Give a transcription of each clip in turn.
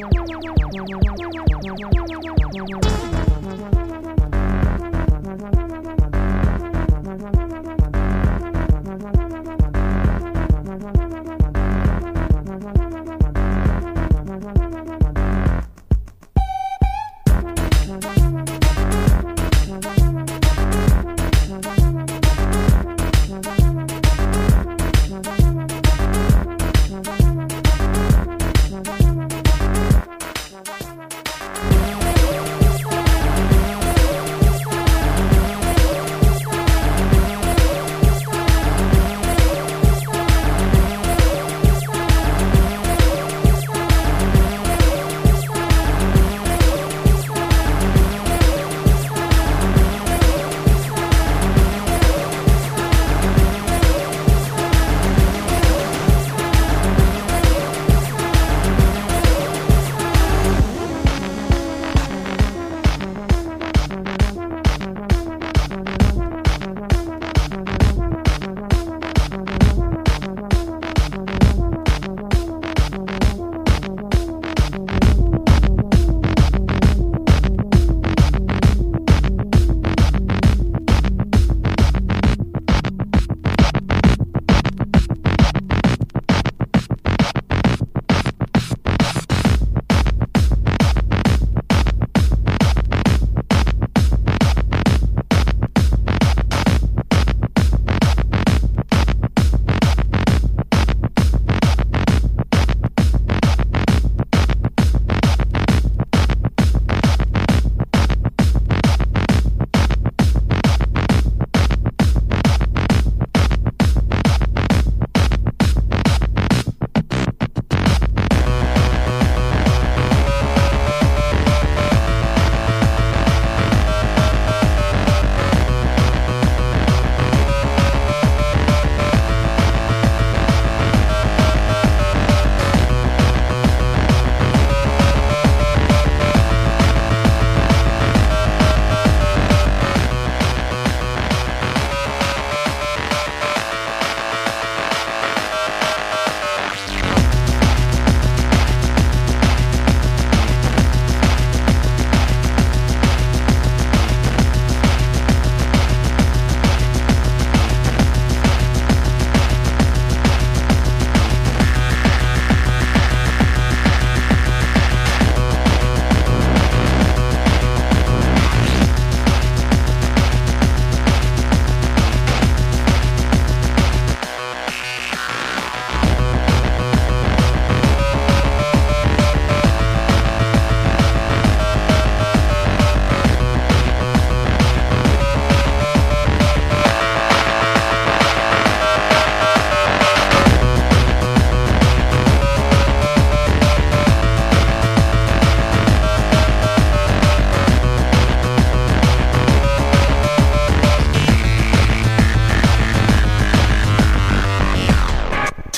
Thank you.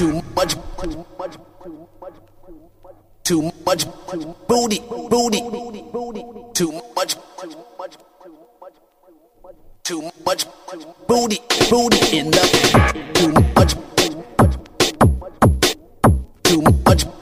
too much, too much booty, booty, too much, too much booty, booty in the, too much, too much.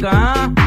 nigga, huh?